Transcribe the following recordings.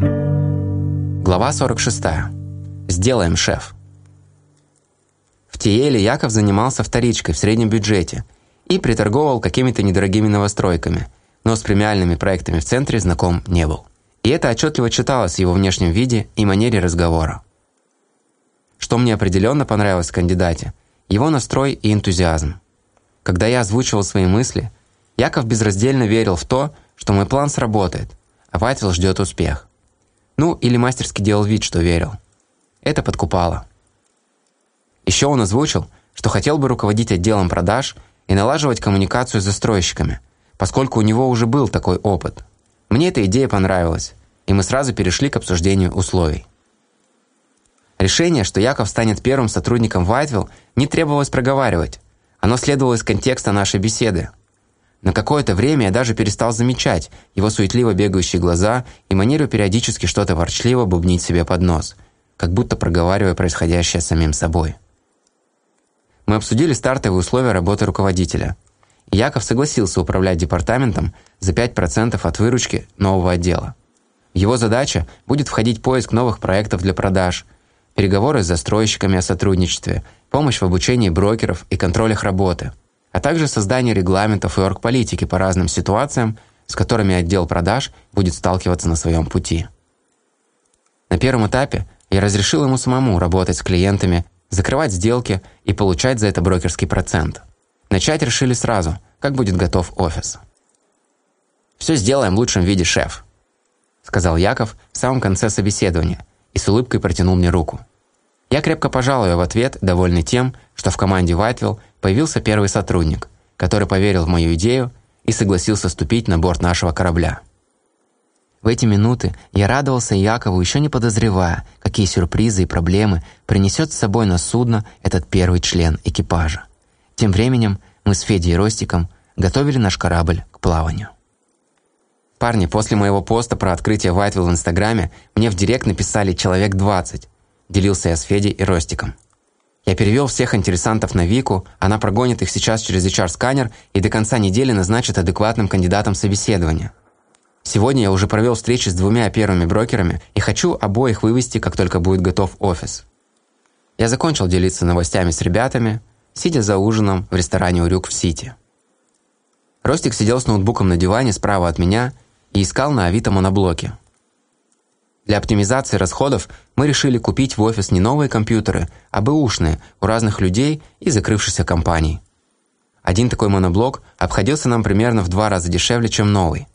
Глава 46. Сделаем, шеф. В Тиеле Яков занимался вторичкой в среднем бюджете и приторговал какими-то недорогими новостройками, но с премиальными проектами в центре знаком не был. И это отчетливо читалось в его внешнем виде и манере разговора. Что мне определенно понравилось в кандидате – его настрой и энтузиазм. Когда я озвучивал свои мысли, Яков безраздельно верил в то, что мой план сработает, а Ватил ждет успех. Ну, или мастерски делал вид, что верил. Это подкупало. Еще он озвучил, что хотел бы руководить отделом продаж и налаживать коммуникацию с застройщиками, поскольку у него уже был такой опыт. Мне эта идея понравилась, и мы сразу перешли к обсуждению условий. Решение, что Яков станет первым сотрудником Вайтвилл, не требовалось проговаривать. Оно следовало из контекста нашей беседы. На какое-то время я даже перестал замечать его суетливо бегающие глаза и манеру периодически что-то ворчливо бубнить себе под нос, как будто проговаривая происходящее самим собой. Мы обсудили стартовые условия работы руководителя. Яков согласился управлять департаментом за 5% от выручки нового отдела. его задача будет входить поиск новых проектов для продаж, переговоры с застройщиками о сотрудничестве, помощь в обучении брокеров и контролях работы, а также создание регламентов и оргполитики по разным ситуациям, с которыми отдел продаж будет сталкиваться на своем пути. На первом этапе я разрешил ему самому работать с клиентами закрывать сделки и получать за это брокерский процент. Начать решили сразу, как будет готов офис. «Все сделаем в лучшем виде, шеф», – сказал Яков в самом конце собеседования и с улыбкой протянул мне руку. Я крепко пожал ее в ответ, довольный тем, что в команде Вайтвилл появился первый сотрудник, который поверил в мою идею и согласился ступить на борт нашего корабля. В эти минуты я радовался Якову, еще не подозревая, какие сюрпризы и проблемы принесет с собой на судно этот первый член экипажа. Тем временем мы с Федей и Ростиком готовили наш корабль к плаванию. Парни, после моего поста про открытие Вайтвилл в Инстаграме мне в директ написали «Человек 20», делился я с Федей и Ростиком. Я перевел всех интересантов на Вику, она прогонит их сейчас через HR-сканер и до конца недели назначит адекватным кандидатом собеседования – Сегодня я уже провел встречи с двумя первыми брокерами и хочу обоих вывести, как только будет готов офис. Я закончил делиться новостями с ребятами, сидя за ужином в ресторане «Урюк» в Сити. Ростик сидел с ноутбуком на диване справа от меня и искал на Авито моноблоки. Для оптимизации расходов мы решили купить в офис не новые компьютеры, а бэушные у разных людей и закрывшихся компаний. Один такой моноблок обходился нам примерно в два раза дешевле, чем новый –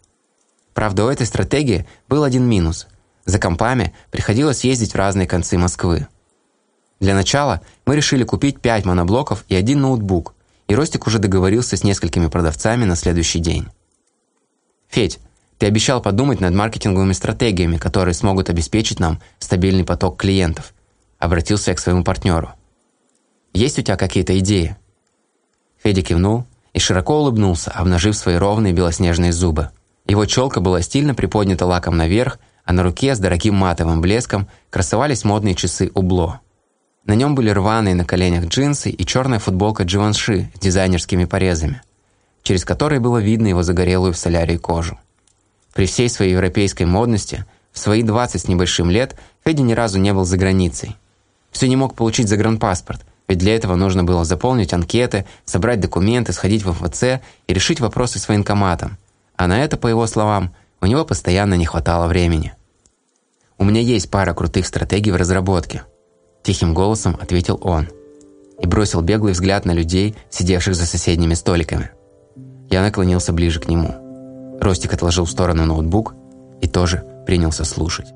Правда, у этой стратегии был один минус. За компами приходилось ездить в разные концы Москвы. Для начала мы решили купить 5 моноблоков и один ноутбук, и Ростик уже договорился с несколькими продавцами на следующий день. «Федь, ты обещал подумать над маркетинговыми стратегиями, которые смогут обеспечить нам стабильный поток клиентов», обратился я к своему партнеру. «Есть у тебя какие-то идеи?» Федя кивнул и широко улыбнулся, обнажив свои ровные белоснежные зубы. Его челка была стильно приподнята лаком наверх, а на руке с дорогим матовым блеском красовались модные часы Убло. На нем были рваные на коленях джинсы и черная футболка Дживанши с дизайнерскими порезами, через которые было видно его загорелую в солярии кожу. При всей своей европейской модности, в свои 20 с небольшим лет, Федя ни разу не был за границей. Все не мог получить загранпаспорт, ведь для этого нужно было заполнить анкеты, собрать документы, сходить в МФЦ и решить вопросы с военкоматом – а на это, по его словам, у него постоянно не хватало времени. «У меня есть пара крутых стратегий в разработке», – тихим голосом ответил он и бросил беглый взгляд на людей, сидевших за соседними столиками. Я наклонился ближе к нему. Ростик отложил в сторону ноутбук и тоже принялся слушать.